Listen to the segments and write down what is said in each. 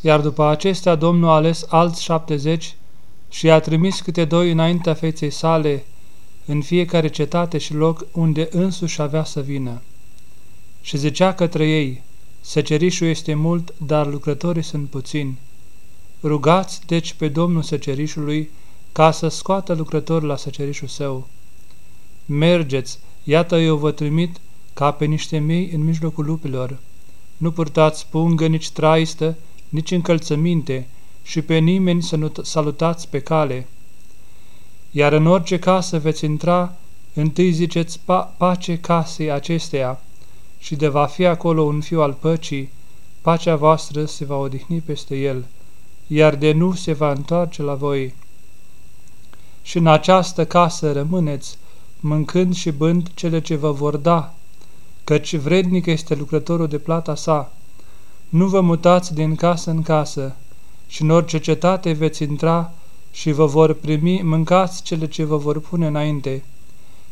Iar după acestea Domnul a ales alți șaptezeci și i-a trimis câte doi înaintea feței sale în fiecare cetate și loc unde însuși avea să vină. Și zicea către ei, Săcerișul este mult, dar lucrătorii sunt puțini. Rugați deci pe Domnul Săcerișului ca să scoată lucrători la săcerișul său. Mergeți, iată eu vă trimit ca pe niște mei în mijlocul lupilor. Nu purtați pungă, nici traistă, nici încălțăminte și pe nimeni să nu salutați pe cale. Iar în orice casă veți intra, întâi ziceți pa pace casei acesteia și de va fi acolo un fiu al păcii, pacea voastră se va odihni peste el, iar de nu se va întoarce la voi. Și în această casă rămâneți, mâncând și bând cele ce vă vor da, căci vrednic este lucrătorul de plata sa. Nu vă mutați din casă în casă și în orice cetate veți intra și vă vor primi, mâncați cele ce vă vor pune înainte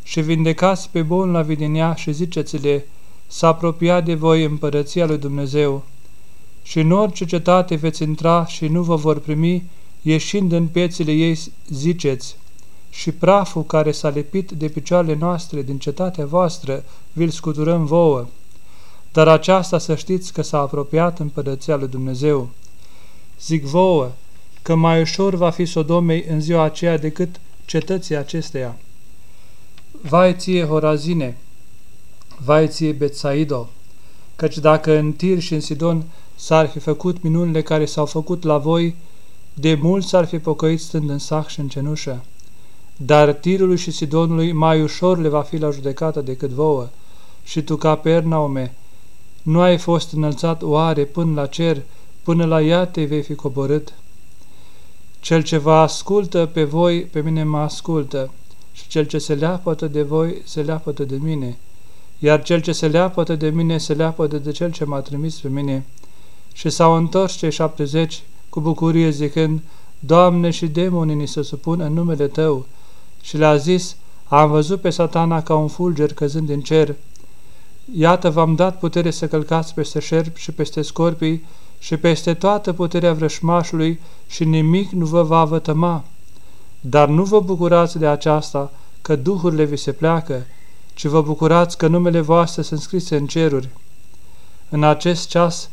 și vindecați pe bun la vidinea și ziceți-le, să apropia de voi împărăția lui Dumnezeu. Și în orice cetate veți intra și nu vă vor primi, ieșind în piețile ei, ziceți, și praful care s-a lipit de picioarele noastre din cetatea voastră, vi-l scuturăm vouă. Dar aceasta să știți că s-a apropiat împărăția lui Dumnezeu. Zic vouă că mai ușor va fi Sodomei în ziua aceea decât cetății acesteia. Vai ție, Horazine! Vai ție, Betsaido! Căci dacă în Tir și în Sidon s-ar fi făcut minunile care s-au făcut la voi, de mult s-ar fi pocăit stând în sac și în cenușă. Dar Tirului și Sidonului mai ușor le va fi la judecată decât vouă. Și tu, Capernaume, nu ai fost înălțat oare până la cer, până la ea te vei fi coborât? Cel ce vă ascultă pe voi, pe mine mă ascultă, și cel ce se leapătă de voi, se leapătă de mine, iar cel ce se leapătă de mine, se leapătă de cel ce m-a trimis pe mine. Și s-au întors cei șaptezeci cu bucurie zicând, Doamne și demonii ni se supun în numele Tău, și le-a zis, am văzut pe satana ca un fulger căzând din cer. Iată v-am dat putere să călcați peste șerpi și peste scorpii și peste toată puterea vrășmașului și nimic nu vă va vătăma. Dar nu vă bucurați de aceasta, că duhurile vi se pleacă, ci vă bucurați că numele voastre sunt scrise în ceruri. În acest ceas,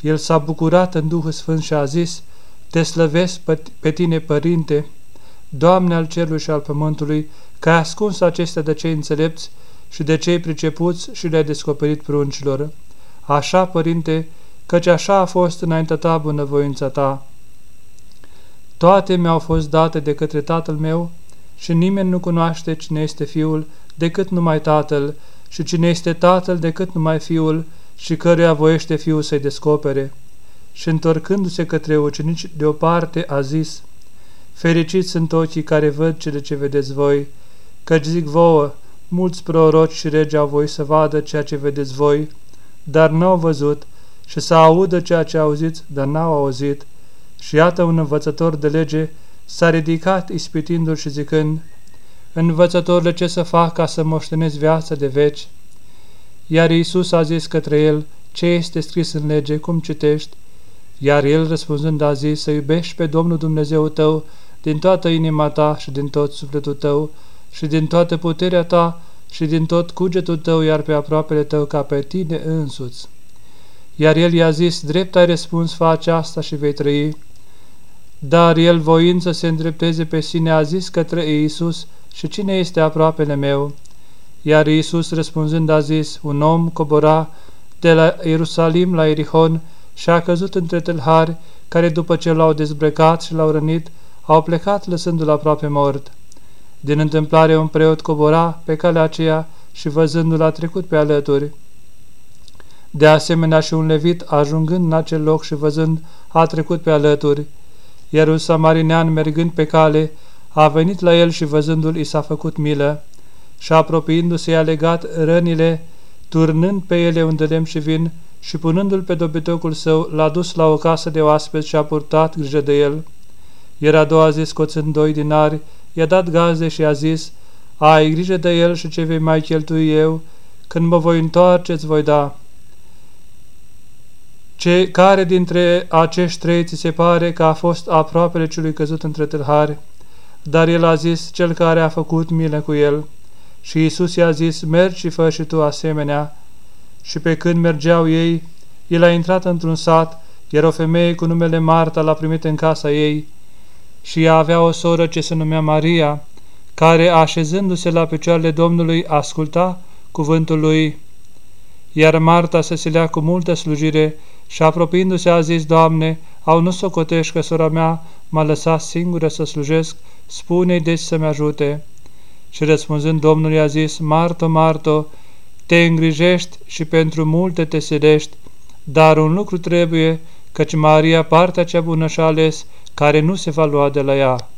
el s-a bucurat în Duhul Sfânt și a zis, Te slăvesc pe tine, Părinte, Doamne al cerului și al pământului, că ai ascuns acestea de cei înțelepți și de cei pricepuți și le-ai descoperit pruncilor. Așa, Părinte, căci așa a fost înaintea ta bunăvoința ta. Toate mi-au fost date de către Tatăl meu și nimeni nu cunoaște cine este Fiul decât numai Tatăl și cine este Tatăl decât numai Fiul și căruia voiește Fiul să-i descopere. Și întorcându-se către ucenici de o parte a zis, Fericiți sunt ochii care văd cele ce vedeți voi, căci zic vouă, mulți proroci și regi au voi să vadă ceea ce vedeți voi, dar n-au văzut, și să audă ceea ce auziți, dar n-au auzit. Și iată un învățător de lege s-a ridicat ispitindu-l și zicând, Învățătorule, ce să fac ca să moștenesc viața de veci? Iar Iisus a zis către el, ce este scris în lege, cum citești? Iar el răspunzând a zis, să iubești pe Domnul Dumnezeu tău din toată inima ta și din tot sufletul tău și din toată puterea ta și din tot cugetul tău, iar pe aproapele tău ca pe tine însuți. Iar el i-a zis, drept ai răspuns, fa aceasta și vei trăi. Dar el, voind să se îndrepteze pe sine, a zis către Iisus, și cine este aproapele meu? Iar Iisus răspunzând a zis, un om cobora de la Ierusalim la Erihon și a căzut între tâlhari, care după ce l-au dezbrăcat și l-au rănit, au plecat lăsându-l aproape mort. Din întâmplare un preot cobora pe calea aceea și văzându-l a trecut pe alături. De asemenea și un levit, ajungând în acel loc și văzând, a trecut pe alături, iar un samarinean, mergând pe cale, a venit la el și văzându-l, i s-a făcut milă și apropiindu-se i-a legat rănile, turnând pe ele un lemn și vin și punându-l pe dobitocul său, l-a dus la o casă de oaspeți și a purtat grijă de el. Iar a doua zi, scoțând doi dinari, i-a dat gaze și a zis, Ai grijă de el și ce vei mai cheltui eu, când mă voi întoarce îți voi da. Ce, care dintre acești trei ți se pare că a fost aproapele celui căzut între tâlhari? Dar el a zis, cel care a făcut milă cu el. Și Isus i-a zis, mergi și fă și tu asemenea. Și pe când mergeau ei, el a intrat într-un sat, iar o femeie cu numele Marta l-a primit în casa ei și ea avea o soră ce se numea Maria, care, așezându-se la picioarele Domnului, asculta cuvântul lui. Iar Marta se silea cu multă slujire și apropiindu-se a zis, Doamne, au nu socotești că sora mea m-a lăsat singură să slujesc, spune-i deci să-mi ajute. Și răspunzând Domnul i-a zis, Marto, Marto, te îngrijești și pentru multe te sedești, dar un lucru trebuie, căci Maria partea cea bună și ales, care nu se va lua de la ea.